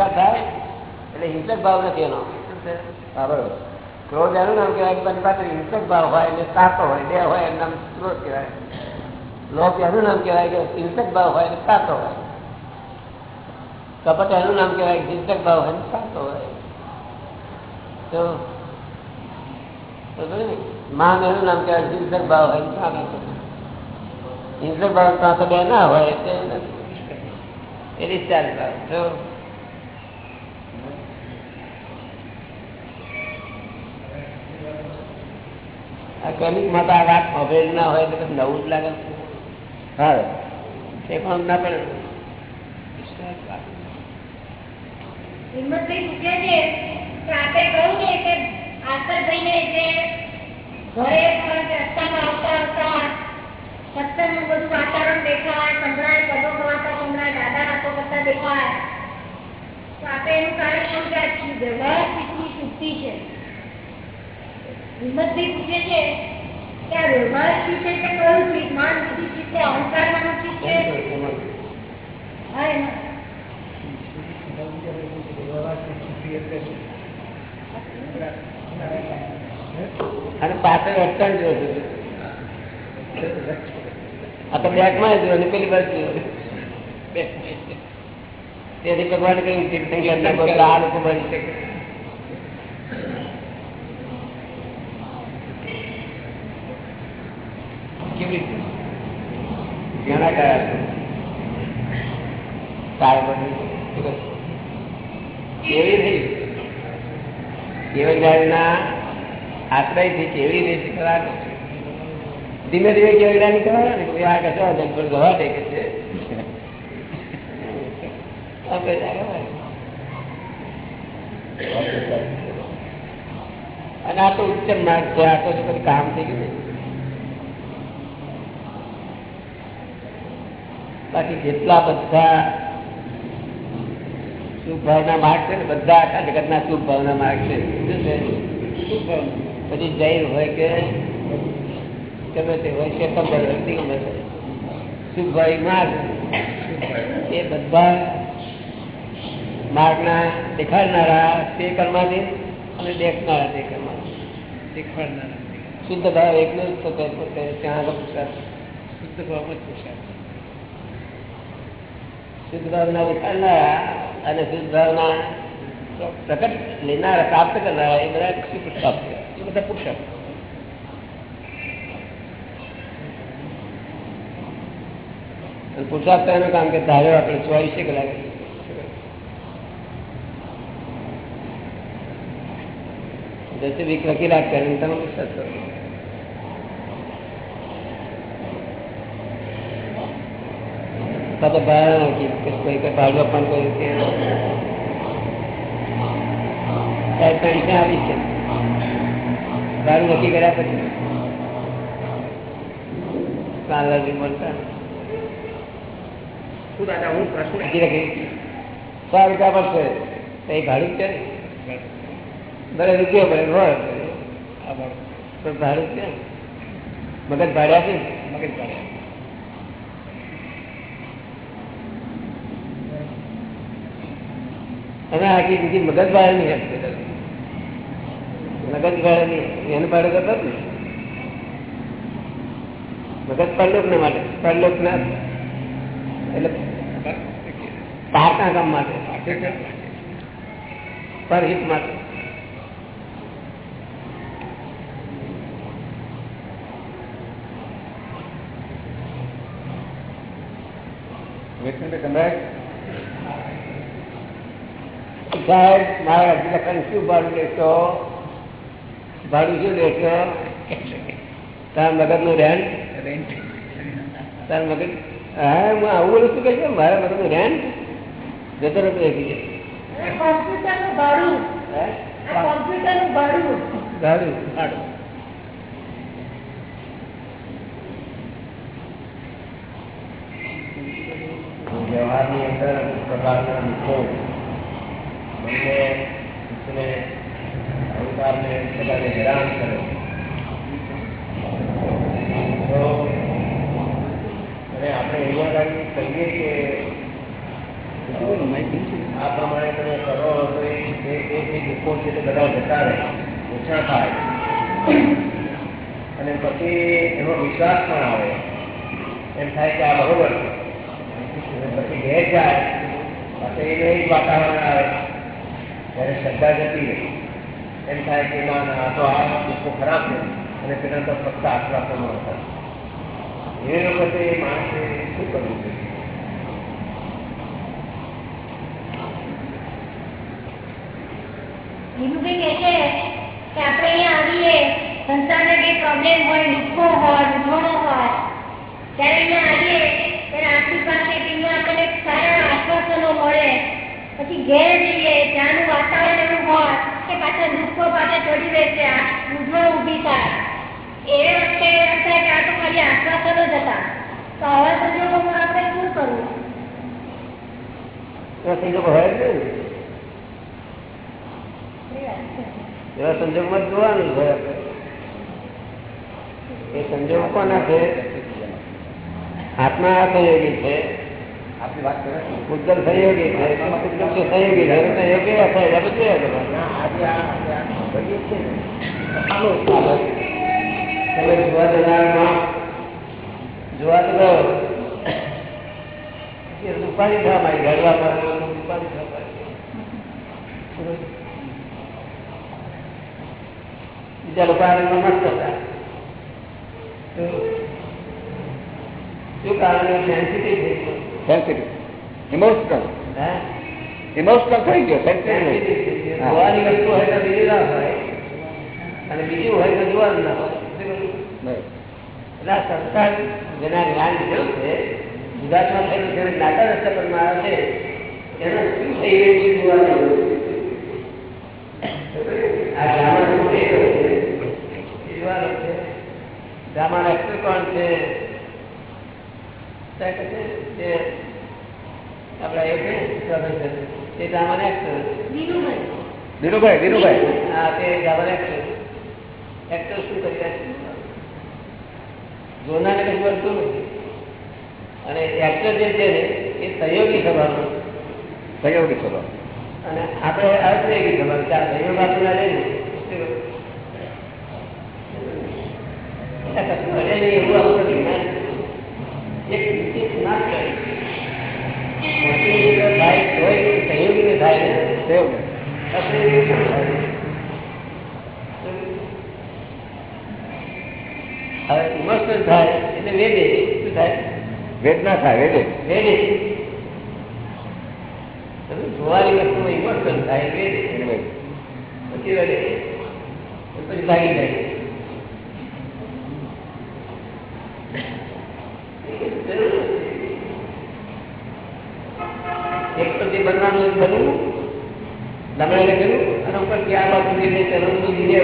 સંસ્કાર થાય? એટલે હિંસક ભાવ નથી એનો. બરાબર ક્રોધ એનું નામ કહેવાય બની હિંસક ભાવ હોય, એટલે સાતો હોય બે હોય એમ નામ ક્રોધ કહેવાય. લોભ એનું નામ કહેવાય કે હિંસક ભાવ હોય, એટલે સાતો હોય. કપટ એનું નામ કહેવાય, હિંસક ભાવ હોય સાતો હોય. તો માન એનું નામ કહેવાય, હિંસક ભાવ હોય સાતો હિંસક ભાવ સાતો બે ના હોય, એટલે એ ડિસ્ચાર્જ ભાવ. તો આ ક્રમિકમાં તો આ વાત અભેદ ના હોય તો નવું જ લાગે. હા. તે પણ ના પડે હિંમતભાઈ પૂછે છે કે આપે કહ્યું ને કે આસરભાઈને જે ઘરે પણ રસ્તામાં આવતા આવતા સત્સંગનું બધું વાતાવરણ દેખાય સંભળાય પદો ગવાતા સંભળાય દાદા નાતો કરતા દેખાય. તો એનું કારણ શું કે વ્યવહાર શુદ્ધિ છે. હિંમતભાઈ પૂછે છે કે આ વ્યવહાર ચિત્ત છે. આ તો જ પેલી બાજુ તેથી ભગવાન કહ્યું આ લોકો બની શકે કેવી રીતે ઘણા કયા છે સારું બધું કેવી નહીં કેવળના આશ્રયથી કેવી રીતે કરવાનું ધીમે ધીમે કેવડા ની કરવાના ને અને આ તો ઉચ્ચ માર્ગ છે, આ તો બધું કામ થઈ ગયું બાકી જેટલા બધા શુભ ભાવના માર્ગ છે ને, બધા આખા જગત ના શુભ ભાવના માર્ગ છે. શું છે? પછી જૈન હોય કે ગમે તે હોય કે ખબર હોય ગમે તે. શુભ ભાઈ માર્ગ. એ બધા માર્ગના દેખાડનારા તે કર્માધીન અને દેખનારા તે કર્માધીન દેખાડનારા શુદ્ધ ભાવ એકલો જ થતો પોતે ત્યાં આગળ શુદ્ધ ભાવ જ પુરુષાર્થ. શુદ્ધ ભાવના દેખાડનારા અને શુદ્ધ ભાવના પ્રકટ લેનારા પ્રાપ્ત કરનારા એ બધા શું પ્રાપ્ત બધા પુરુષાર્થ અને પુરુષાર્થ તો એનું કામ કે ધાર્યો આપણે ચોવીસે કલાક જૈસે વીક વકીલાત કરીને તમે પુરુષાર્થ કરો તો ભાડું કે કોઈ કે ભાડું આપવાનું કોઈ કે સાહેબ પેન્શન આવી છે ભાડું નક્કી કર્યા પછી કાલાજી મળતા શું દાદા હું પ્રશ્ન હજી રાખી સો રૂપિયા પડશે તો એ ભાડું છે ભલે રૂપિયો ભલે હોય આ બાળક પણ ભાડું છે મગજ ભાડ્યા છે મગજ પાડે અને આખી બીજી મગજ ભાડે નહીં હશે મગજ નહીં એને ભાડે કરતા ને મગજ પરલોક ને માટે પરલોક ના એટલે બહારના કામ માટે. પરહિત માટે. સાહેબ મારા લખન શું ભાડું લેશો ભાડું શું લેશો તારા મગજનું રેન્ટ તારા મગજ હા હું આવું બોલું શું કહીશ મારા મગજનું રેન્ટ જતો રહેતો એક ભાડું. ભાડું. ભાડું. વ્યવહારની અંદર અમુક પ્રકારના દુઃખો બંને દુઃખને બધાને હેરાન કરે તો અને આપણે અહીંયા કાંઈ કહીએ કે, આ પ્રમાણે તમે દુઃખો છે તે બધા જતા રહે, ઓછા થાય. અને પછી એનો વિશ્વાસ પણ આવે. એમ થાય કે આ બરોબર પછી ઘેર જાય પછી એને જ વાતાવરણ આવે ત્યારે શ્રદ્ધા જતી રહે. એમ થાય કે ના ના તો આ લોકો ખરાબ છે. અને પેલા તો ફક્ત આશ્વાસનો હતા એ વખતે એ માણસે શું કરવું કહે છે કે આપણે અહીંયા આવીએ, સંસારને જે પ્રોબ્લેમ હોય દુઃખો હોય મૂંઝવણો હોય ત્યારે અહીંયા આવીએ, ત્યારે આપણી પાસે એમના આપણને સારા આશ્વાસનો મળે. પછી ઘેર જઈએ, ત્યાંનું વાતાવરણ એવું હોય કે પાછા દુઃખો પાછા ચડી રહેશે આ મૂંઝવણ ઊભી થાય એ વખતે એમ થાય કે આ તો ખાલી આશ્વાસનો જ હતા તો આવા સંજોગોમાં આપણે શું કરવું એવા સંજોગો હોય જ નહીં એવા સંજોગમાં જ જોવાનું જ હોય આપણે એ સંજોગ કોના છે આત્મા સહયોગી છે આપણી વાત કરે ઉદ્ગલ સહયોગી છે સહયોગી છે સહયોગી જોવા તો ગયો ઉપાધિ થવા માંડી ઘડવા પર. ઉપાધિ થવા. બીજા લોકો આનંદમાં મસ્ત શું કારણ સેન્સિટિવ થઈ ગયું સેન્સિટિવ ઇમોશનલ હે ઇમોશનલ થઈ ગયો સેન્સિટિવ. જોવાની વસ્તુ હોય તો બીજી ના હોય. અને બીજું હોય તો જોવાનું ના હોય. એટલે આ સંસ્કાર જેના જ્ઞાન જેવું છે ગુજરાતમાં થયેલું રસ્તા પર આવે છે એનો શું થઈ રહ્યું છે જોવાનું આ ડ્રામા શું થઈ રહ્યું છે એ જોવાનું છે ડ્રામાના એક્ટર કોણ છે ત્યાં કહે છે કે આપણા એ છે ને, એક્ટર ધીરુભાઈ ધીરુભાઈ હા તે ડ્રામાના એક્ટર એક્ટર શું કરી રહ્યા છે? જોનારને કશું વળતું નથી. અને એક્ટર જે છે ને એ સહયોગી થવાનું સહયોગી ચલો અને આપણે અસહયોગી આ સહયોગ આપણે ને એટલે હવે ઇમોશનલ થાય એટલે વેદે શું થાય વેદના થાય વેદે વેદે તમે જોવાની વસ્તુમાં ઇમોશનલ થાય વેદે ધીરુભાઈ. પછી રડે પછી ભાગી જાય એક તો જે બનવાનું એ લમણાને કર્યું અને ઉપર બાજુ સુધી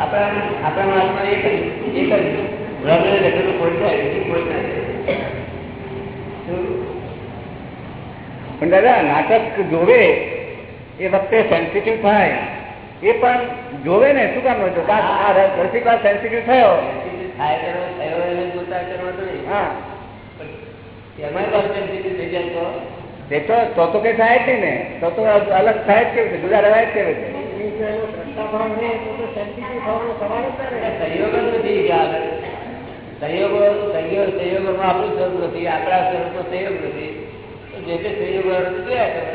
આપણા આપણા હાથમાં એક જ એક જ રમણે લખેલું કોઈ થાય બીજું કોઈ ના પણ દાદા નાટક જોવે એ વખતે સેન્સિટિવ થાય. એ પણ જોવે ને શું કામ જો રસિક વાર સેન્સિટિવ થયો? એને હા. પાછું sensitive થઈ જાય તો? તે તો તો તો કઈ થાય જ ને તો તો અલગ થાય જ કેવી જુદા રહેવાય જ કેવી સહયોગ નથી કે આગળ. સહયોગો સહયોગ સહયોગોમાં આપણું સ્વરૂપ નથી આપણા સ્વરૂપમાં સહયોગ નથી. જે તે સહયોગ જોયા કરે?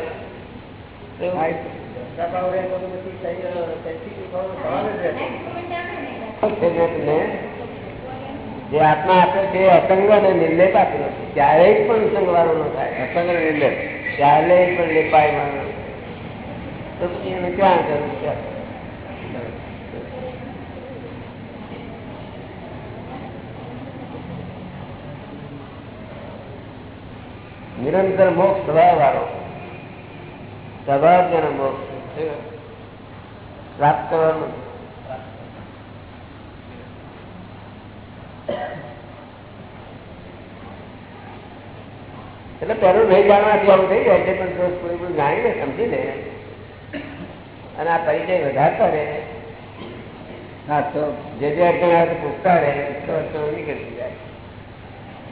જે આત્મા આપે છે અસંગ અને નિર્લેપ આપેલો છે. ક્યારેય પણ સંગવાળો ન થાય. અસંગ અને નિર્લેપ. ક્યારેય પણ લેપાય માનો તો પછી એને ક્યાં કરવું છે? નિરંતર મોક્ષ સ્વભાવ વાળો સ્વભાવ જેનો મોક્ષ. પ્રાપ્ત કરવાનું એટલે પેલું નહીં જાણવાથી આવું થઈ જાય છે પણ જો થોડું બધું જાણીને સમજી લે અને આ પરિચય વધારતા રહે. હા તો જે જે અડચણ આવે તો પૂછતા રહે તો અડચણો નીકળી જાય.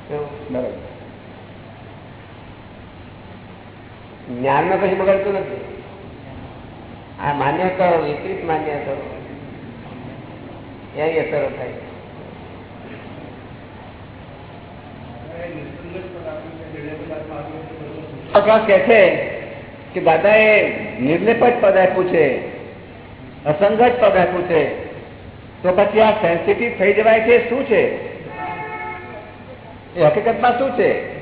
તો બરોબર. જ્ઞાનમાં કશું બગડતું નથી. આ માન્યતાઓ વિપરીત માન્યતાઓ. એની અસરો થાય પ્રકાશ કે છે કે દાદાએ નિર્લેપ જ પદ આપ્યું છે અસંગ જ પદ આપ્યું છે. તો પછી આ સેન્સિટિવ થઈ જવાય છે શું છે? એ હકીકતમાં શું છે?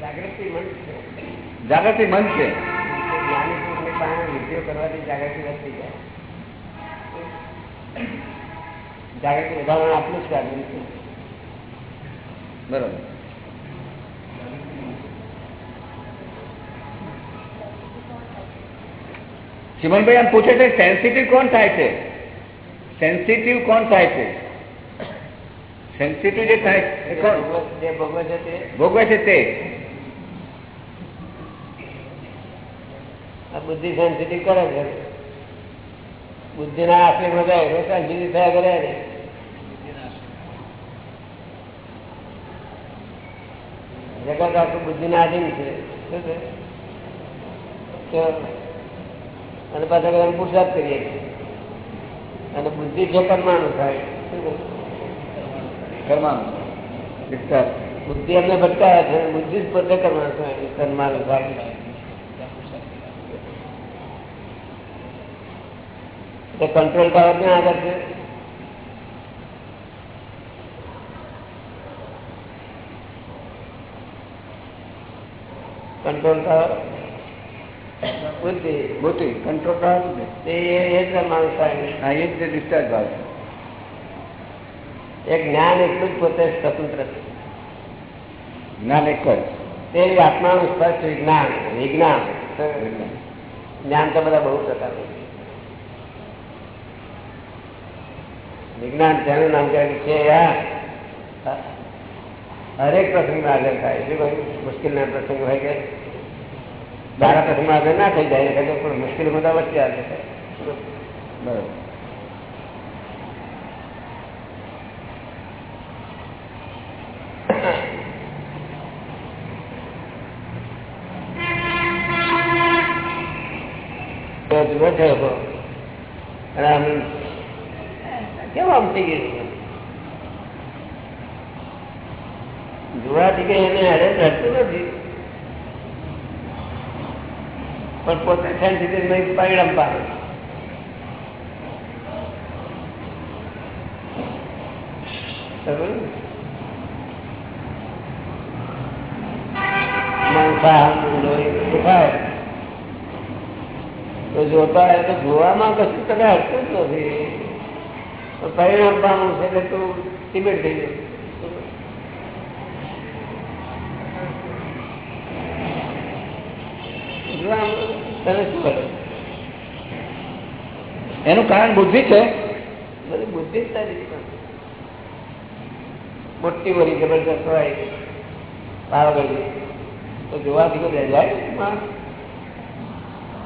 જાગૃતિ મન છે. જાગૃતિ મન છે. જ્ઞાની પુરુષની ચિમનભાઈ આમ પૂછે છે સેન્સિટિવ કોણ થાય છે? સેન્સિટિવ કોણ થાય છે? સેન્સિટિવ જે થાય કોણ? જે ભોગવે છે તે. ભોગવે છે તે. આ બુદ્ધિ સેન્સિટિવ કરે છે. બુદ્ધિ ના આશ્રય બધા સેન્સિટિવ થયા કરે ને જગત આખું બુદ્ધિ ના આધીન છે. શું છે? અને પાછા બધા પુરસાદ કરીએ. અને બુદ્ધિ છે પરમાણુ થાય પરમાણુ. વિસ્તાર. બુદ્ધિ અમને ભટકાયા છે બુદ્ધિ જ પોતે કરવાનું થાય પરમાણુ થાય. કંટ્રોલ પાવર ક્યાં આગળ છે? કંટ્રોલ પાવર બુદ્ધિ બુદ્ધિ કંટ્રોલ કરવાનું ને એ એ જ પરમાણુ થાય હા એ જ તે discharge ભાવ છે એક જ્ઞાન એટલું જ પોતે સ્વતંત્ર છે જ્ઞાન એક જ તે આત્માનું સ્પષ્ટ વિજ્ઞાન વિજ્ઞાન જ્ઞાન તો બધા બહુ પ્રકારનું છે વિજ્ઞાન તેનું નામ કહેવાય છે આ હરેક પ્રસંગમાં હાજર થાય શું કહ્યું મુશ્કેલના પ્રસંગ હોય કે મારા પ્રસંગમાં આગળ ના થઈ જાય, એટલે મુશ્કેલી બધા વચ્ચે આવે છે. બરોબર અને આમ થઈ ગયું જોવાથી કઈ એને હારે રહેતું નથી. પણ પોતે સેન્સિટિવ નહીં પરિણામ પાડે. તો જોતા હોય તો જોવામાં કશું કદાચ હટતું જ નથી. પરિણામ પામું છે એટલે તું સિમેન્ટ થઈ જાય. તને શું કરે એનું કારણ બુદ્ધિ છે? બધી બુદ્ધિ જ. મોટી વળી જબરજસ્ત હોય. પાવાગઢ તો જોવાથી કોઈ જાય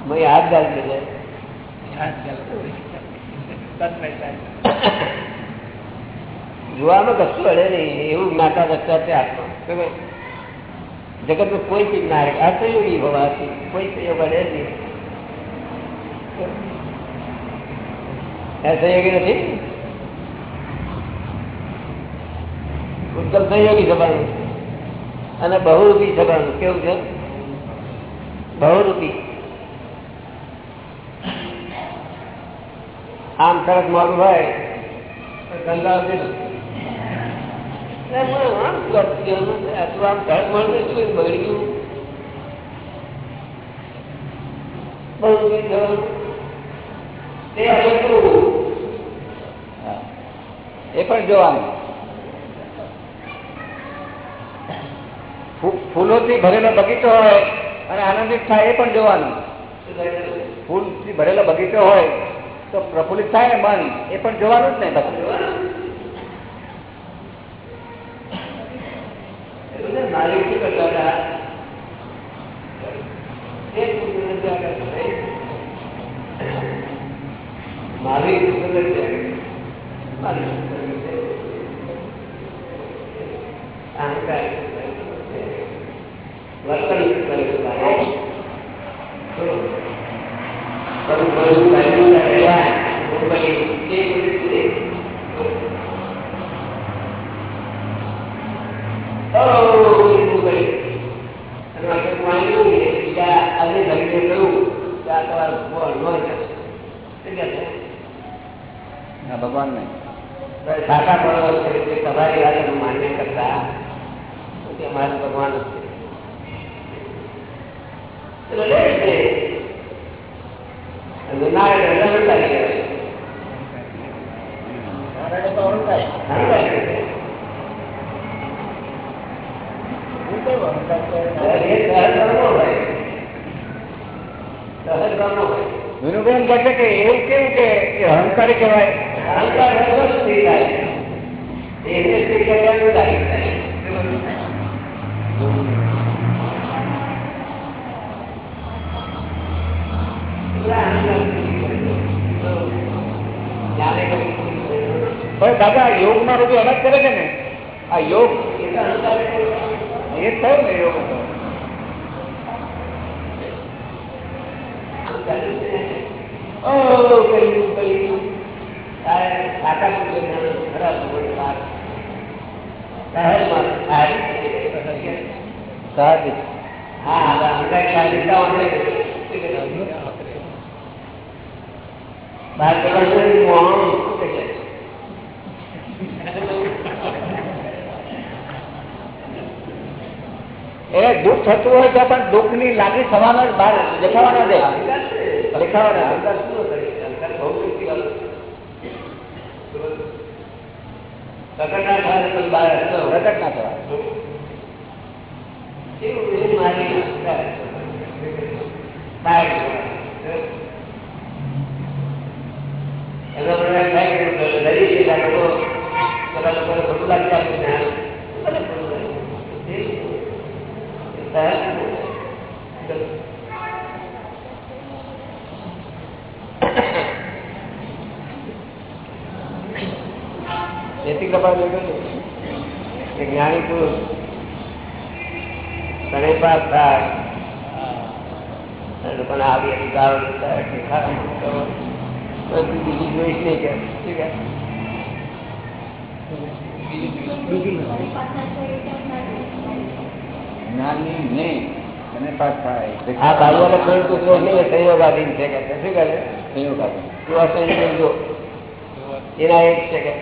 મેં હાથ ગાલ જાય તન્મય થાય જોવામાં કશું અડે નહીં. એવું જ્ઞાતા દસતા છે આત્મા બરાબર? જગતમાં કોઈ ચીજ ના રહે. અસહયોગી હોવાથી કોઈ સહયોગ અડે જ નહીં. અસહયોગી નથી? ઉત્તમ સહયોગી થવાનું અને બહુરૂપી થવાનું કેવું છે? બહુરૂપી. આમ સરસ મોડું હોય. ગંગા એ પણ જોવાનું. ફૂલોથી ભરેલો બગીચો હોય અને આનંદિત થાય એ પણ જોવાનું. ફૂલથી ભરેલો બગીચો હોય તો પ્રફુલ્લિત થાય ને મન એ પણ જોવાનું જ ને બધું એટલે મારે શું કરતા હતા? એક પુસ્તક ત્યાં કરતા હતા. મારી પુસ્તક ત્યાં. મારી પુસ્તક ત્યાં. અહંકાર વર્તન કરેલું બધું કર્યું રહ્યા પછી તે બધું ના ભગવાન નહીં સાચા પડો છે તે તમારી વાત માન્ય કરતા તે મારું ભગવાન જ છે એટલે લે છે અને ના એટલે રજા ઉતારી કહેવાય. હંકારી કહેવાય. એ સહજ કર્મ હોય. સહજ કર્મ હોય. વિનુબેન કહે છે કે એવું કેવું કે એ અહંકારી કહેવાય અહંકાર. એને સ્થિર કરવાનું લાગે પણ દાદા યોગમાં બધું અલગ કરે છે ને? આ યોગ એ તો અહંકાર એ થયો ને યોગ Oh, કર્યું કર્યું તારે કાકા પૂછે ખરાબ બોલે વાત સહજમાં સારી સાહેબ હા હવે હંકારી સારી આપણે બાર કલાક મોહન શું કહે છે એને દુઃખ થતું હોય તો પણ દુઃખની લાગણી થવાનો બહાર દેખાવા ના દે દેખાવા ના દે પ્રકટ ના થાય તો બહાર પ્રકટ ના થવા એવું એવું મારી બહાર એનો પ્રકાર થાય કે લડી છે આ લોકો પેલા લોકોને ખોટું લાગી આપે છે ભલે ખોટું લાગે. એ સહજ. જેથી કૃપા જોયું કે જ્ઞાની પુરુષ તને પાસ થાય અને લોકોને આવી હતી ગાળો દેતા એટલે ખાવા મૂકતો. પછી બીજી જોઈશ નહીં કે શું કે જ્ઞાની નહીં અને પાસ થાય આ નહીં સંયોગાધીન છે કે શું કહે છે? સંયોગ આપે. તું આ સંયોગ જો એના એક છે કે.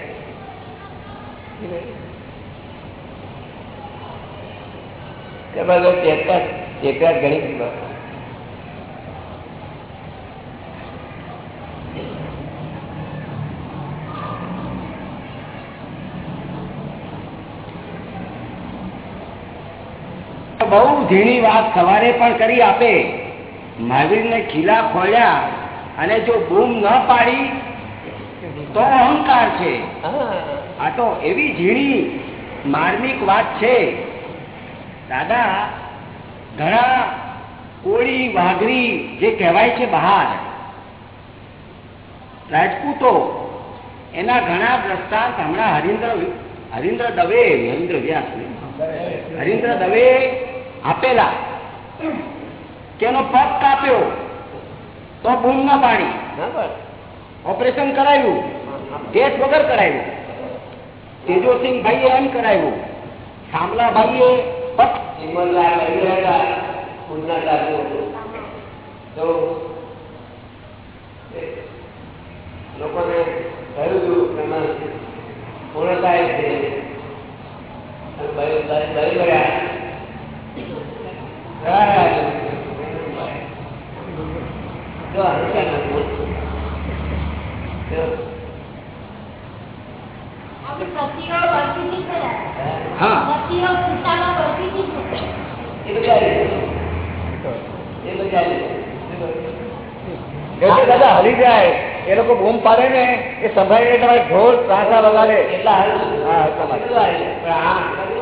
કે બધો ચેતા ચેતા ઘણી બહુ ઝીણી વાત સવારે પણ કરી આપે. મહાવીરને ખીલા ખોલ્યા અને જો બૂમ ન પાડી તો અહંકાર છે. આ તો એવી ઝીણી માર્મિક વાત છે. દાદા ઘણા કોળી વાઘરી જે કહેવાય છે બહાર રાજપૂતો એના ઘણા દ્રષ્ટાંત હમણાં હરિન્દ્ર હરિન્દ્ર દવે હરિન્દ્ર વ્યાસ. હરિન્દ્ર દવે આપેલા. તેનો પગ કાપ્યો તો બૂમ ના પાણી ઓપરેશન કરાવ્યું કેસ વગર કરાવ્યું તેજોસિંહ ભાઈએ એમ કરાવ્યું શામલા ભાઈએ લોકોને કહ્યું હતું કે એમાં પૂર્ણ થાય છે. દાદા હલી જાય એ લોકો બૂમ પાડે ને એ સંભાળીને તમારે ઢોર ત્રાસા વગાડે એટલા હાલ હા,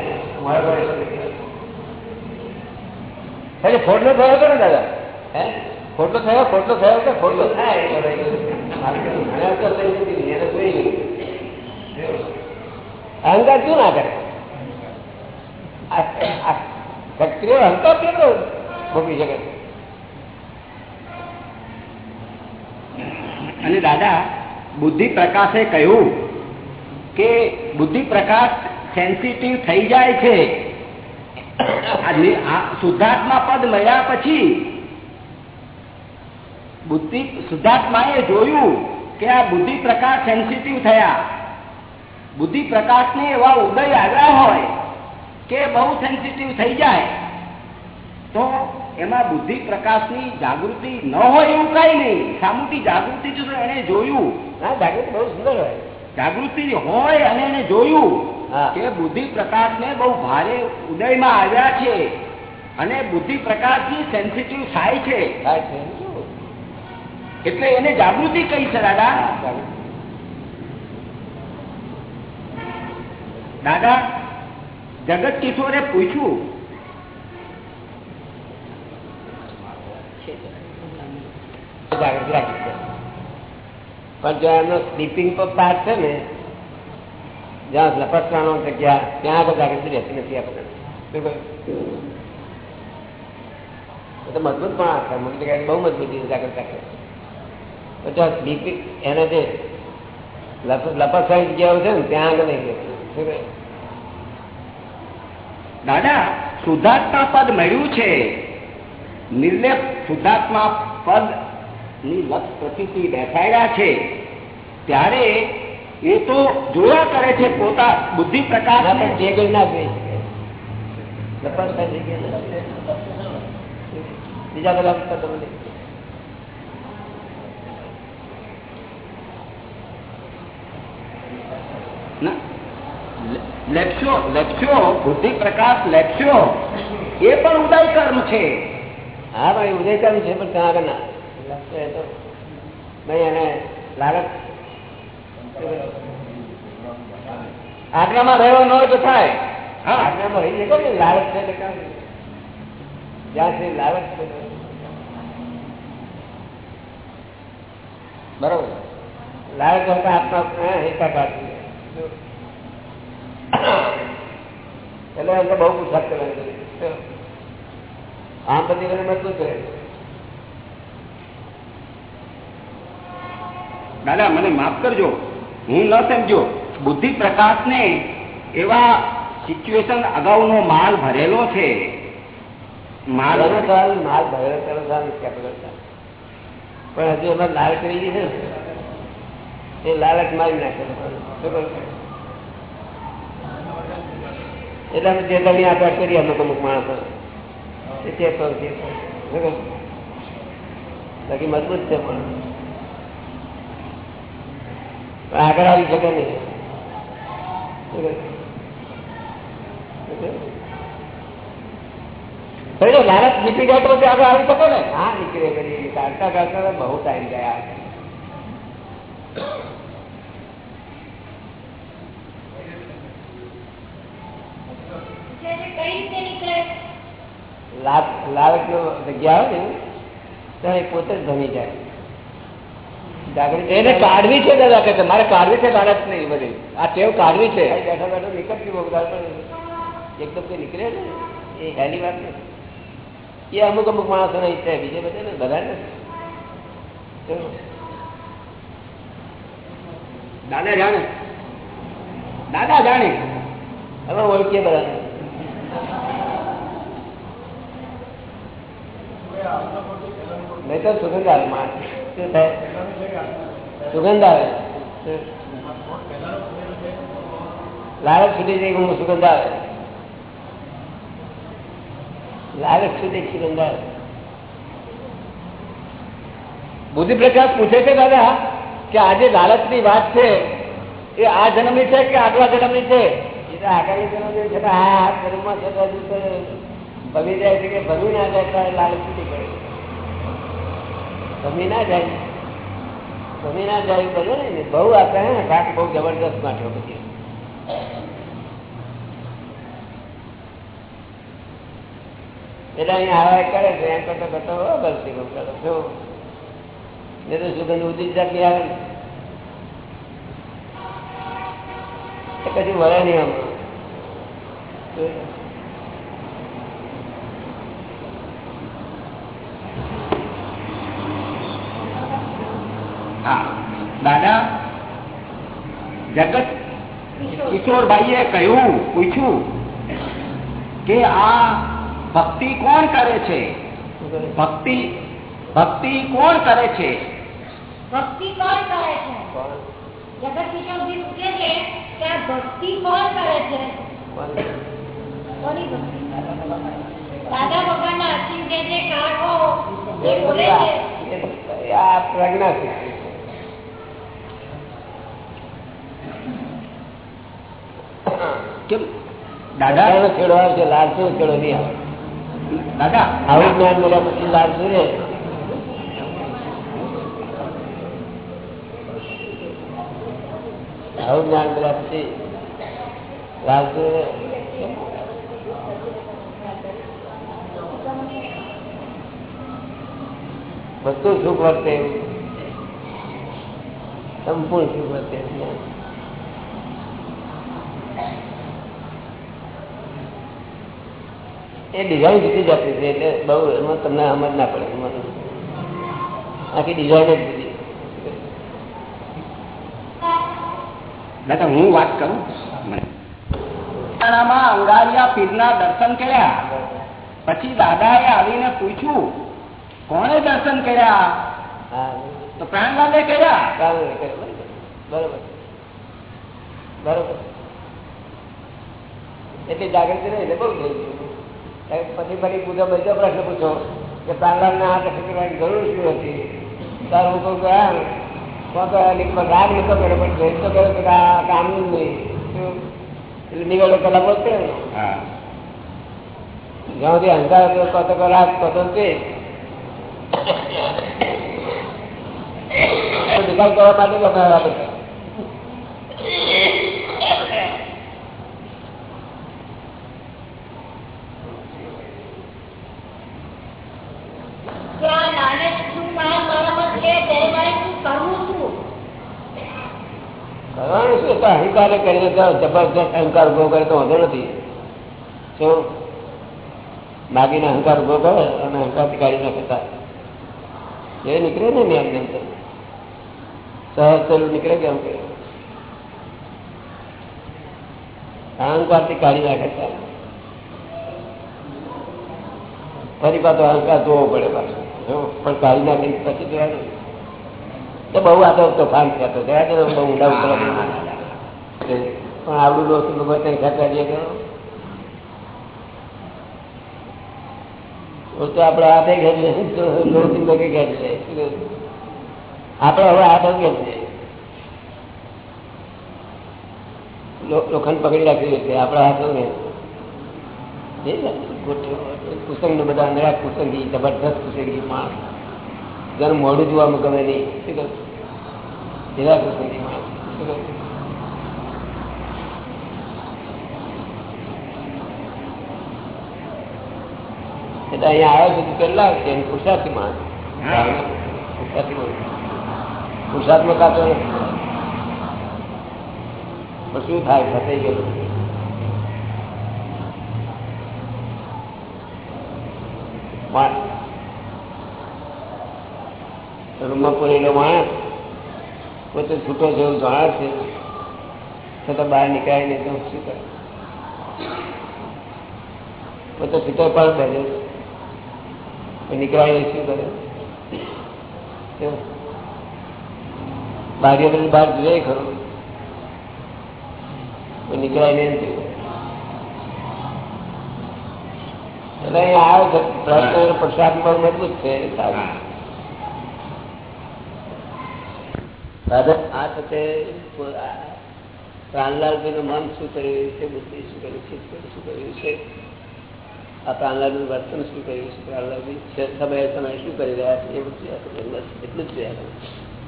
એટલે ફોટલો થયો હતો ને દાદા? હે? ફોટલો થયો ફોટલો થયો કે ખોટલો થાય. અહંકાર શું ના કરે? આ અહંકાર કેટલો ભોગવી શકે? અને દાદા બુદ્ધિ પ્રકાશે કહ્યું કે બુદ્ધિ પ્રકાશ સેન્સિટિવ થઈ જાય છે. શુદ્ધાત્મા પદ મળ્યા પછી બુદ્ધિ શુદ્ધાત્માએ જોયું કે આ બુદ્ધિ પ્રકાશ સેન્સિટિવ થયા. બુદ્ધિ પ્રકાશને એવા ઉદય આવ્યા હોય કે બહુ સેન્સિટિવ થઈ જાય. તો એમાં બુદ્ધિ પ્રકાશની જાગૃતિ ન હોય એવું કઈ નહીં. સામુતી જાગૃતિ જો એને જોયું. હા, જાગૃતિ બહુ સુંદર હોય. જાગૃતિ હોય અને એને જોયું કે બુદ્ધિ પ્રકાશને બહુ ભારે ઉદયમાં આવ્યા છે અને બુદ્ધિ પ્રકાશની સેન્સિટિવ થાય છે? એટલે એને જાગૃતિ કહી છે દાદા? દાદા જગત કિશોરે પૂછ્યું જાગૃતિ રાખી પણ જો એમનો સ્લીપિંગ પાર્ટ છે ને, જ્યાં લપસવાનો જગ્યા ત્યાં આગળ જાગૃતિ રહેતી નથી આપણે મજબૂત પણ આખે મને બહુ મજબૂતી જાગૃત રાખે તો જ્યાં સ્લીપિંગ એને જે લપ- લપસવાની જગ્યાઓ છે ને, ત્યાં આગળ નહીં રહેતી દાદા, શુદ્ધાત્મા પદ મળ્યું છે. નિર્લેપ શુદ્ધાત્મા પદ ની લક્ષ પ્રતિ બેસાડ્યા છે. ત્યારે એ તો જોયા કરે છે પોતા બુદ્ધિ પ્રકાશ જે કઈ ના. બીજા બધા. લેપ્સ્યો લેપ્સ્યો બુદ્ધિ પ્રકાશ લેપ્સ્યો એ પણ ઉદય કર્મ છે. હા ભાઈ ઉદય કર્મ છે પણ ત્યાં આગળ ના. નહીં એને લાલચ. આજ્ઞામાં રહ્યો ન તો થાય. હા. આજ્ઞામાં રહી શકો લાલચ છે જ્યાં સુધી લાલચ છે. બરોબર. લાલચ કરતા આત્મા એટલે એમને બહુ પુરસાદ કરવાની આમ બધી મને મજબૂત કરે દાદા, મને માફ કરજો. હું ન સમજો બુદ્ધિ પ્રકાશને એવા સિચ્યુએશન અગાઉનો માલ ભરેલો છે. માલ માલ ભરેલો કરો પણ હજુ એમાં લાલ કરી છે. એ લાલચ મારી નાખે એટલે અમે ચેતવણી આપ્યા કરીએ અમે અમુક માણસો. એ ચેતવ કરું? બાકી મજબૂત છે પણ. આગળ આવી શકે નહીં શું કરું? શું કરું? પેલો લાલચ નીકળી જાય તો પછી આગળ આવી શકો ને હા નીકળે કરી કાઢતા કાઢતા તો બહુ ટાઈમ ગયા એટલે કઈ રીતે નીકળે લાભ લાલચ જગ્યા આવે ને ત્યારે એ પોતે જ ભમી જાય જાગૃતિ એને કાઢવી છે દાદા કે મારે કાઢવી છે લાલચ નહીં બધી. આ ટેવ કાઢવી છે. બેઠા બેઠા નીકળતી એકદમ કોઈ નીકળે ને એ હેલી વાત નથી એ અમુક અમુક માણસોને ઈચ્છા બીજે બધા ને? બધા ને દાદા જાણે. દાદા જાણે. હવે ઓળખીએ બધા. નહીં તો સુગંધ આવે માણસ સુગંધ આવે. લાલચ હું સુગંધ આવે. લાલચ સુધી સુગંધ આવે. બુદ્ધિ પ્રકાશ પૂછે છે દાદા, કે આજે લાલચની વાત છે, એ આ જન્મની છે કે આગલા જન્મની છે? એ આગામી જન્મ છે આ હજુ જાય છે કે ભમી ના જાય લાલચ છૂટી પડે ભમી ના જાય. ભમી ના જાય એવું ને, બહુ આપણે હે ને કાક બહુ જબરદસ્ત માટે બધી એટલે અહીંયા આવા કરે છે, એમ કરતા કરતો ગલતી કરું કરો ઉદી જાતની આવે ને. કશું વળે નહીં આમ. હા દાદા જગત કિશોરભાઈએ કહ્યું પૂછ્યું કે આ ભક્તિ કોણ કરે છે ભક્તિ ભક્તિ કોણ કરે છે ભક્તિ કોણ કરે છે જગત કિશોરજી પૂછે છે કે આ ભક્તિ કોણ કરે છે કોની ભક્તિ દાદા ભગવાન ના અસીમ જે જે કાકો એ બોલે છે આ પ્રજ્ઞા છે કેમ? દાદા? છેડો આવશે લાલચો છેડો નહીં આવે. દાદા? આવું જ્ઞાન મળ્યા પછી લાલચું રે આવું જ્ઞાન મળ્યા પછી લાલચું બધું સુખ વર્તે. સંપૂર્ણ સુખ વર્તે એવું. એ ડિઝાઇન જુદી જતી છે એટલે બહુ એમાં તમને સમજ ના પડે આખી ડિઝાઇન જ જુદી. દાદા હું વાત કરું? અંગારિયા પીરના દર્શન કર્યા. પછી દાદાએ આવીને પૂછ્યું કોણે દર્શન કર્યા? તો પ્રાણલાલે કર્યા. બરોબર. બરોબર. એટલી જાગૃતિ રહી એટલે બહુ પછી ફરી પૂજા બીજો પ્રશ્ન પૂછો કે પ્રાણલાલ ને આ કશું કરવાની જરૂર શું હતી? સર હું કહું તો લીકમાં રાગ નતો કર્યો પણ ભેદ તો કર્યો કે આ કામ નહીં. એટલે નિવેડો પેલા બોલતે જ્યાં સુધી અંધાર હતો તો તો રાગ કતો છે નિકાલ કરવા માટે બનાવ્યા બધા કે આ લાલચ શું મારા મારામાં છે ત્યારે મારે શું કરવું શું કરવાનું તો અહંકાર કરીને તો જબરજસ્ત અહંકાર ઊભો કરે તો વાંધો નથી. શું માગીને અહંકાર ઊભો કરે અને અહંકાર કાઢી નાખતા એ નીકળે ને નિયમની સહજ પેલું નીકળે કેમ કે? અહંકારથી કાઢી નાખે છે ફરી પાછો અહંકાર જોવો પડે પાછો. પણ કાઢી નાખે પછી જોવાનું. તો બહુ આ તો તોફાન થયા તો જરા કે બહુ ઊંડા ઉતરવા પણ આવડું લોસું લોકો ત્યાં ખેંચવા જઈએ તો તો આપણે હાથે ખેંચીએ તો લોસું લોકો ખેંચીએ આપણે હવે હાથ જ ખેંચીએ લોખંડ પકડી રાખી છે આપણા હાથો ને કુસંગ ને બધા અંદર કુસંગી જબરદસ્ત કુસંગી માણસ. જેનું જોવા જોવામાં ગમે નહીં શું કહું? એવા કહું એટલે અહીંયા આવ્યો છે કેટલા પુરુષાર્થી માણસ પુરુષાર્થી માણસ નથી પણ શું થાય? ફસાઈ ગયેલું રૂમમાં પૂરેલો માણસ પોતે છૂટો જેવું જાણ છે. છતાં બહાર નીકળાય નહીં તો શું કરે? પોતે છૂટો પણ બને છે નીકળાય શું કરે? બારીઓ બધી બહાર જોઈએ ખરું. નીકળાય નહીં એટલે અહીંયા આવે છે. પ્રસાદ પણ મજબૂત છે. સારું દાદા આ સાથે પ્રાણલાલભાઈ નું મન શું કર્યું છે, બુદ્ધિ શું કર્યું છે શું કર્યું છે આ પ્રાણલાલનું વર્તન શું કર્યું છે પ્રાણલાલજી સમયે સમયે શું કરી રહ્યા છે એ બધું જોયા કરે. બસ એટલું જ જોયા કરે.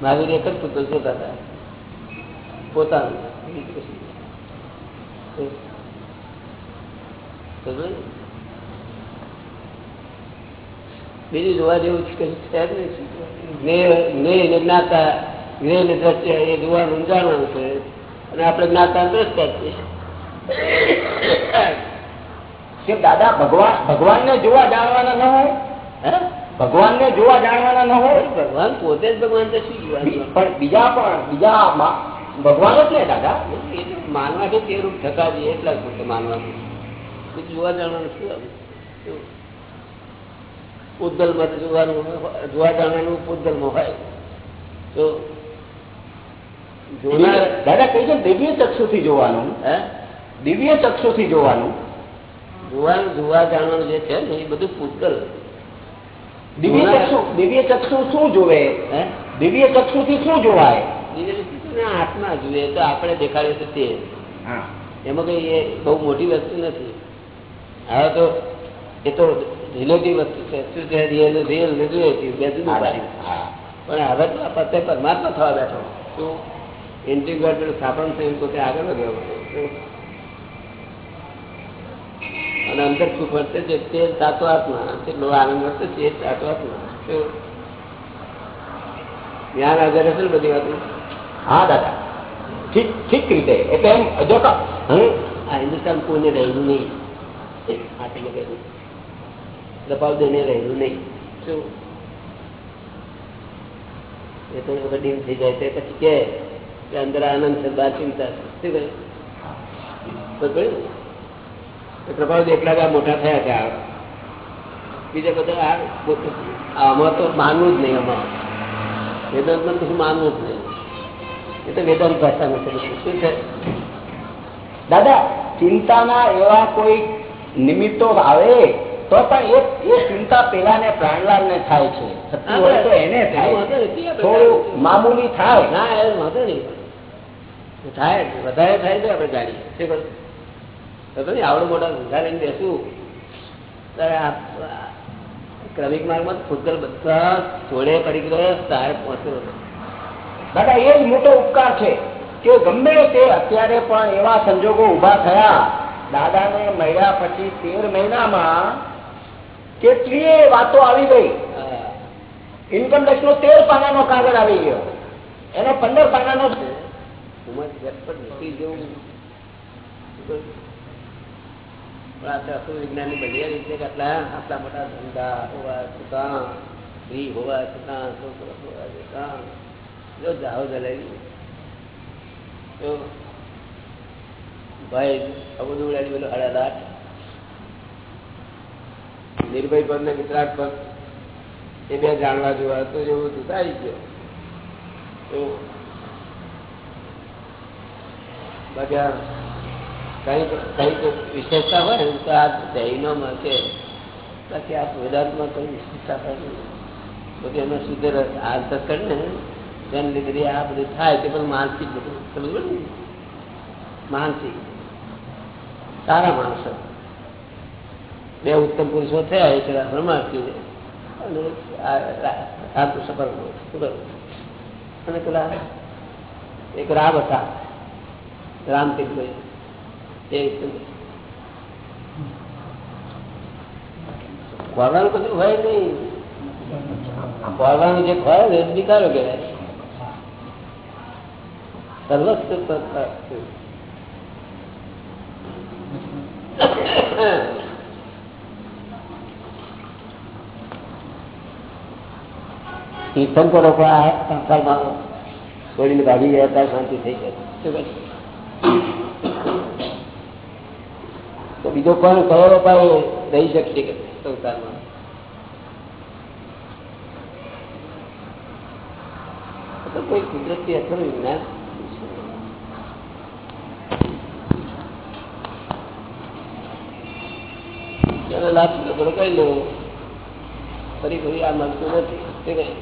મહાવીર એક જ પુત્ર જોતા હતા પોતાનું બીજું કશું નહીં. તો સમજ્યું? બીજું જોવા જેવું કશું છે જ નહીં જ્ઞેય જ્ઞેય ને જ્ઞાતા જ્ઞેય ને એ જોવાનું ને છે. અને આપણે જ્ઞાતા દ્રષ્ટા છીએ. કે દાદા ભગવાન ભગવાનને જોવા જાણવાના ન હોય? ભગવાન ને જોવા જાણવાના ન હોય? ભગવાન પોતે જ ભગવાન તો શું જોવા પણ બીજા પણ બીજા ભગવાન જ ને દાદા. માનવા તો તે રૂપ થતા જઈએ એટલા જ માનવાનું બીજું જોવા જાણવાનું શું? શું? જોવાનું જોવા જાણવાનું પૂતગલમાં હોય. તો દાદા કહી છે ને, દિવ્ય ચક્ષુથી જોવાનું હે? દિવ્ય ચક્ષુથી જોવાનું. જોવાનું જોવા જાણવાનું જે છે ને એ બધું પૂતગલ. દિવ્ય ચક્ષુ દિવ્ય ચક્ષુ શું જોવે? હે? દિવ્ય ચક્ષુથી શું જોવાય? આત્મા જુએ તો આપણે દેખાડીએ તો તે એમાં કઈ એ બહુ મોટી વસ્તુ નથી. હવે તો એ તો રિલેટિવ વસ્તુ છે. શું છે? રિયલ રિયલ રિલેટિવ બે જુદું પાડ્યું હા પણ હવે તો પતે પરમાત્મા થવા બેઠો. શું? ઇન્ટિગ્રેટેડ સ્થાપન થયું પોતે આગળ વધ્યો. અને અંદર શું ફરતે છે? તે સાચો આત્મા કેટલો આનંદ વર્તે છે? એ સાચો આત્મા. જ્ઞાન હાજર હશે ને બધી વાતો? હા દાદા. ઠીક ઠીક રીતે. એટલે એમ જો હું આ હિન્દુસ્તાન કોઈને રહેલું નહીં. આટલે દબાવ દઈને રહેલું નહીં. શું? એ તો વડીલ થઈ જાય. તે પછી કે કે અંદર આનંદ છે બહાર ચિંતા છે. શું કહ્યું તો? તો પ્રભાવ જ મોટા થયા છે આ. બીજા બધા આ આમાં તો માનવું જ નહીં આમાં. વેદાંતમાં કશું માનવું જ નહીં. એ તો વેદાંત ભાષામાં છે. શું છે? દાદા ચિંતાના એવા કોઈ નિમિત્તો આવે તો પણ એ ચિંતા પેલા ને પ્રાણલાલ ને થાય છે તો એને થાય. થોડું મામૂલી થાય. ના એ વાંધો નહીં. થાય વધારે થાય છે આપણે ગાડી શું કરું તો નહીં આવડો મોટા ધંધા લઈને બેસું ત્યારે ક્રમિક માર્ગમાં ફૂટકલ બધા જોડે પડી ગયો તારે પહોંચ્યો દાદા એ જ મોટો ઉપકાર છે કે ગમે તે અત્યારે પણ એવા સંજોગો ઊભા થયા દાદાને મળ્યા પછી તેર મહિનામાં કેટલીય વાતો આવી ગઈ. ઇન્કમટેક્સ ઇન્કમ ટેક્સ નો તેર પાનાનો કાગળ આવી ગયો. એનો પંદર પાનાનો ઉંમર ઝટપટ નથી જેવું. પણ આપણે આખું વિજ્ઞાનની બધી રીતે આટલા આટલા મોટા ધંધા હોવા છતાં સ્ત્રી હોવા છતાં હોવા છતાં, જો જાઓ જલાવી તો ભાઈ, આ બધું ઉડાડી અઢાર લાખ નિર્ભય પદ ને વિતરાટ પદ એ બે જાણવા જોવા તો એવું તો આવી ગયો. તો બધા કંઈક વિશેષતા હોય ને તો આ જૈનોમાં છે બાકી આ વેદાંતમાં કઈ વિશેષતા હોય પછી એનો શુદ્ધ સુધર કરીને તેને લીધે આ બધું થાય તે પણ માનસિક બધું સમજ ને? માનસિક. સારા માણસો. બે ઉત્તમ પુરુષો થયા એક બ્રહ્માર્થી અને સાધુ સફળ અને પેલા એક રામ હતા. રામતીર્થભાઈ એ ખોરવાનું કશું હોય નહીં ખોરવાનું જે ખોરે ને એ વિકારો કહેવાય સર્વસ્વ તત્વ. તીર્થંકરો લોકો આ સંસારમાં છોડીને ભાગી ગયા હતા શાંતિ થઈ ગઈ શું કહે? તો બીજો કોણ કરોડો પાડો રહી શકશે કે સંસારમાં? કોઈ કુદરતી અસર વિજ્ઞાન લાભ કરી લો ફરી ફરી આ મળતું નથી તે કઈ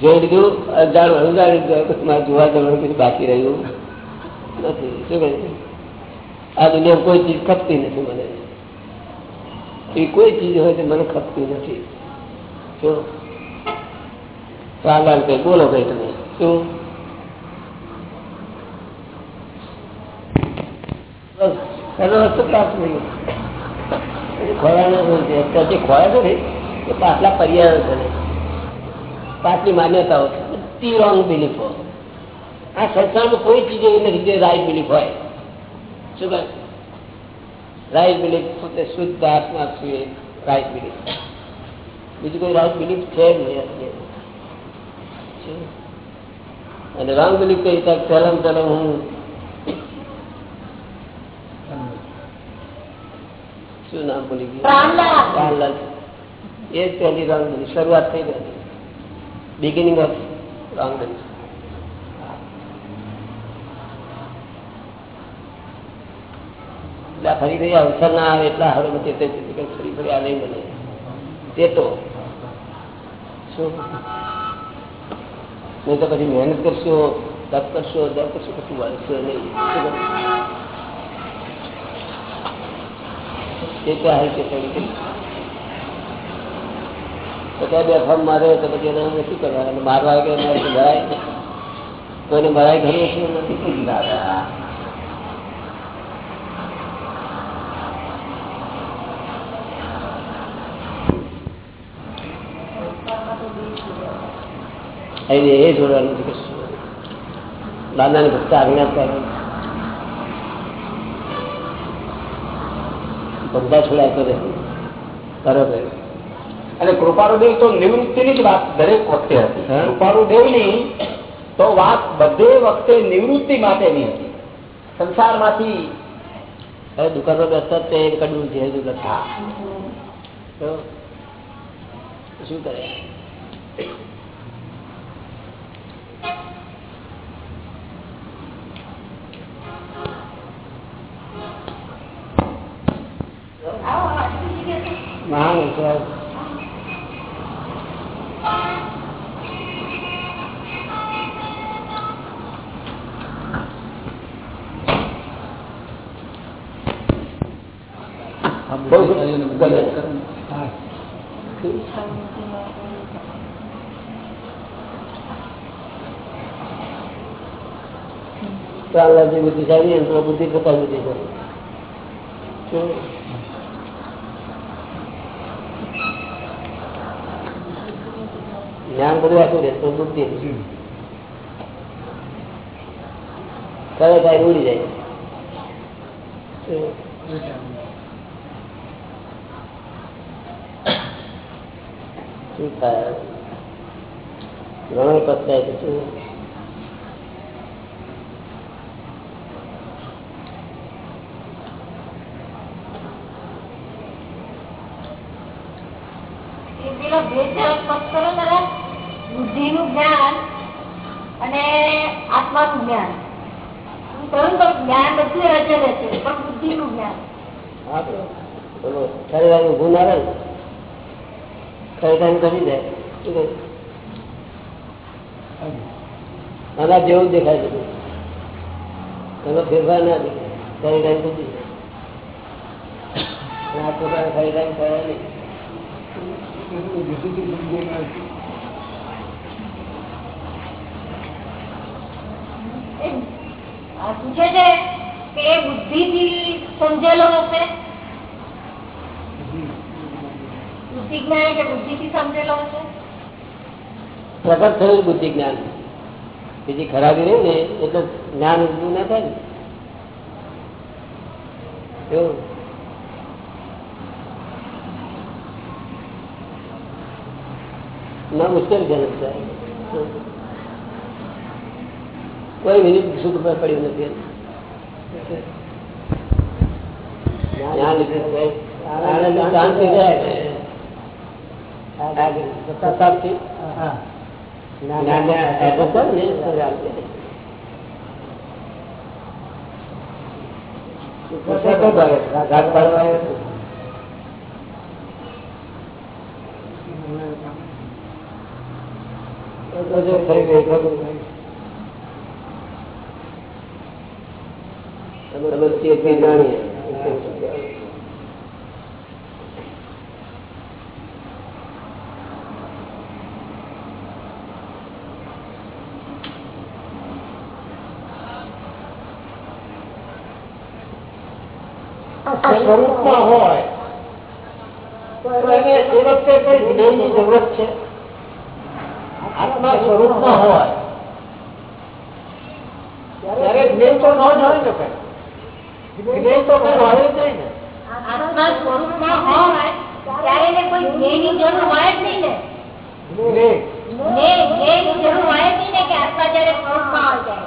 જોઈ લીધું અજાણ કે મારે જોવા જવાનું কিছু બાકી રહ્યું. નથી, શું કહે આ દુનિયા કોઈ ચીજ ખપતી નથી મને. એ કોઈ ચીજ હોય તો મને ખપતી નથી. શું રામલાલ ભાઈ બોલો ભાઈ તમે. શું? એનો રસ્તો પ્રાપ્ત થઈ ગયો. ખોરાનો અત્યારે ખોરાક એ પાછલા પર્યાવરણ છે પાછલી માન્યતાઓ બધી રોંગ બિલીફો આ સત્સંગમાં કોઈ ચીજ એવી નથી જે રાઈટ બિલીફ હોય. શું કહે? રાઈટ બિલીફ પોતે શુદ્ધ આત્મા છું એ રાઈટ બિલીફ બીજું કોઈ રાઈટ બિલીફ છે જ નહીં અને રોંગ બિલીફ કઈ તક ચલમ ચલમ હું. શું નામ બોલી ગયું? એ જ પહેલી રોંગ બિલીફ શરૂઆત થઈ ગઈ. બિગિનિંગ ઓફ રોંગ ફરી ફરી અવસર ના આવે એટલા નથી તે ફરી ફરી આ નહીં બને. તે તો. શું? તો પછી મહેનત કરશો, તપ કરશો દપ કરશો, કશું વાળશો નહીં. તે તો હાલ કે થોડી કરી તો ત્યાં બેફામ મારે તો પછી એને અમે શું કરવા અને મારવા કે મારે તો મરાય કોઈને મરાય ઘણું છે નથી દાદા અહીં એ જોડવાનું છે કે શું? દાદાની ભક્ત આજ્ઞા કરે બધા છોડાય તો રહે બરોબર અને કૃપાળુદેવ તો નિવૃત્તિની જ વાત દરેક વખતે હતી. કૃપાળુદેવની તો વાત બધે વખતે નિવૃત્તિ માટેની હતી. સંસારમાંથી હવે દુકાનમાં બેસતા તે કડવું છે તો શું કરે? ગમે. બુદ્ધિ સારી અને બુદ્ધિ પોતા બુદ્ધિ સારી જ્ઞાન બધું આખું રહે તો બુદ્ધિ કરે ભાઈ, ઉડી જાય શું? થાય ઘણો પસ્તાય કરો જરા. બુદ્ધિનું જ્ઞાન અને આત્માનું જ્ઞાન હું કહું તો જ્ઞાન બધું રચે છે પણ બુદ્ધિ નું જ્ઞાન આપણે બોલો શરીર ના રહે શરીર કરી જાય. આના જેવું દેખાય છે. એનો ફેરફાર ના દેખાય ટાઈમ બુદ્ધિ આ પોતાના શરીર ટાઈમ કરે નહીં. પૂછે છે કે બુદ્ધિ થી સમજેલો હશે? બુદ્ધિ જ્ઞાન પ્રગટ થયું બુદ્ધિ જ્ઞાન બીજી ખરાબી રહી ને, એટલે જ્ઞાન ઊભું ના થાય ને. ના મુશ્કેલ જનક છે. કોઈ મિનિટ સુખ પર પડ્યું નથી. જ્ઞાન લીધે આનંદ, શાંતિ જાય પ્રતાપથી જ્ઞાનને એડ્રેસ હોય ને તો ચાલશે. પૂછે તો ભાવે, ઘાટ પાડવા આવ્યો છું. બધું થઈ ગયું ખરું તમે ચેતવી જાણીએ સ્વરૂપમાં હોય તો એને એ વખતે કઈ જ્ઞાનની જરૂરત છે? આત્મા સ્વરૂપમાં હોય ત્યારે જ્ઞાન તો ન જ હોય ને કઈ જ્ઞાન તો કઈ હોય જ નહીં ને આત્મા સ્વરૂપમાં હોય ત્યારે એને કોઈ જ્ઞેયની જરૂર હોય જ નહીં ને જ્ઞાન. જ્ઞેય જ્ઞેયની જરૂર હોય જ નહીં ને કે આત્મા જયારે સ્વરૂપમાં હોય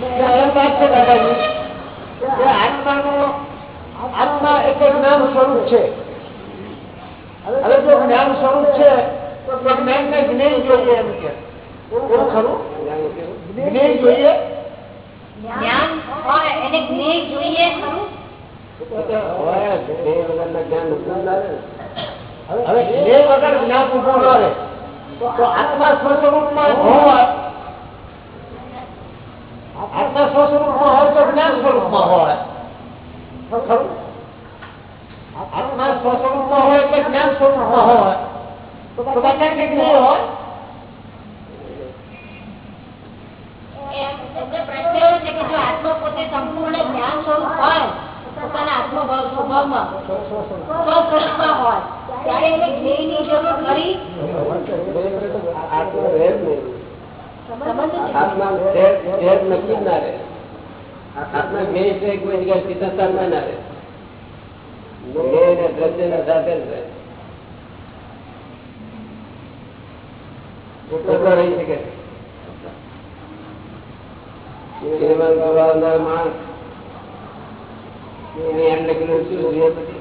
ત્યારે એમ વાત છે દાદાજી કે આત્માનો આત્મા એટલે જ્ઞાન સ્વરૂપ છે હવે જો જ્ઞાન સ્વરૂપ છે તો જ્ઞાન ને જ્ઞેય જોઈએ એમ કે એવું ખરું જ્ઞેય જોઈએ જ્ઞાન હોય એને જ્ઞેય જોઈએ, ખરું. હવે આત્મા સ્વસ્વરૂપમાં હોય. આત્મા હોય તો જ્ઞાન સ્વરૂપમાં સ્વસ્વરૂપમાં હોય તો બધા કે હોય એમ એમનો પ્રશ્ન એવો છે કે જો આત્મા પોતે સંપૂર્ણ જ્ઞાન સ્વરૂપ હોય પોતાના આત્મભાવ સ્વભાવમાં સ્વસ્વરૂપમાં હોય ત્યારે એને જ્ઞેયની જરૂર ખરી આત્મા રહે જ નહીં. સમજ આત્મા ઝેર ઝેર નક્કી જ ના રહે છે કોઈ જગ્યાએ સીતાસ્થાનમાં ના રહે બે ને રહી શકે સિનેમા જોવા આવનાર માણસ એને એમ લખેલું શું જોઈએ પછી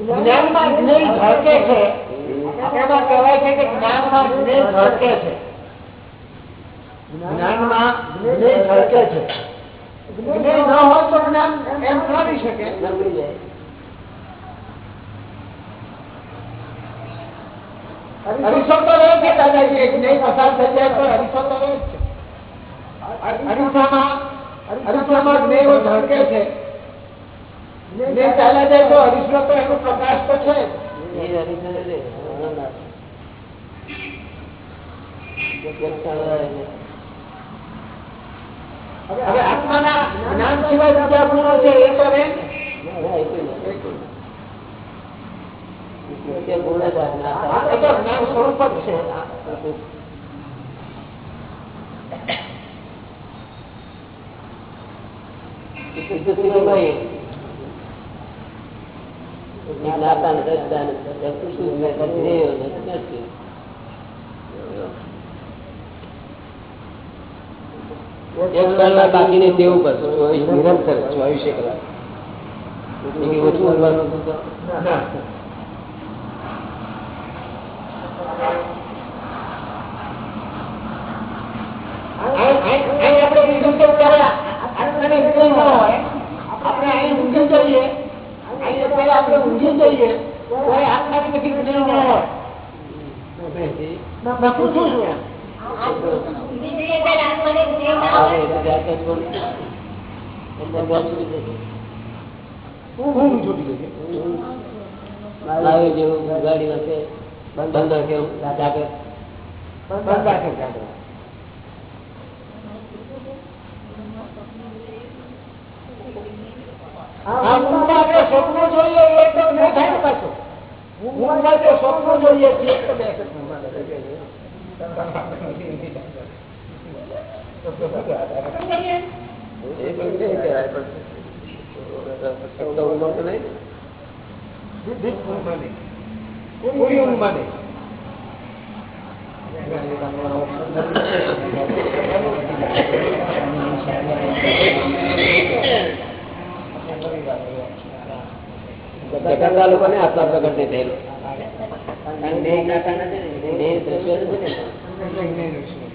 જ્ઞાનમાં જ્ઞેય ઝળકે છે. એમાં કહેવાય છે કે જ્ઞાનમાં જ્ઞેય ઝળકે છે. જ્ઞાનમાં જ્ઞેય ઝળકે છે. ન હોય જ્ઞાન એમ શકે. જાય. અરીસો તો રહે છે દાદાજી જ્ઞેય પસાર થઈ જાય તો અરીસો તો રહે છે. અરીસામાં અરીસામાં જ્ઞેય ઝળકે છે. જ્ઞેય ચાલ્યા જાય તો અરીસો તો એનો પ્રકાશ તો છે. હવે આત્માના જ્ઞાન સિવાય બીજા ગુણો છે એ તો રહે ને જ છે એ તો જ્ઞાન સ્વરૂપ જ છે એક કલાક બાકીની ટેવ પર ચોવીસ નિરંતર ચોવીસે કલાક. ઓછું બોલવાનું આપણે સ્વપ્નો જોઈએ એ એકદમ ન થાય પાછું. ઊંઘમાં જે જોઈએ એ એકદમ એક જ ઊંઘમાં રહે. એ પણ નહીં કહેવાય પણ શબ્દ ઊંઘમાં તો નહીં ને. જગતના આત્મા પ્રગટ નહીં થયેલો દ્રશ્યો. જગતના છે ને એટલું છે. એટલે મારી આ સંજયમાં હું જો કરેલું આ વાતનું, આ નામ સંજયમાં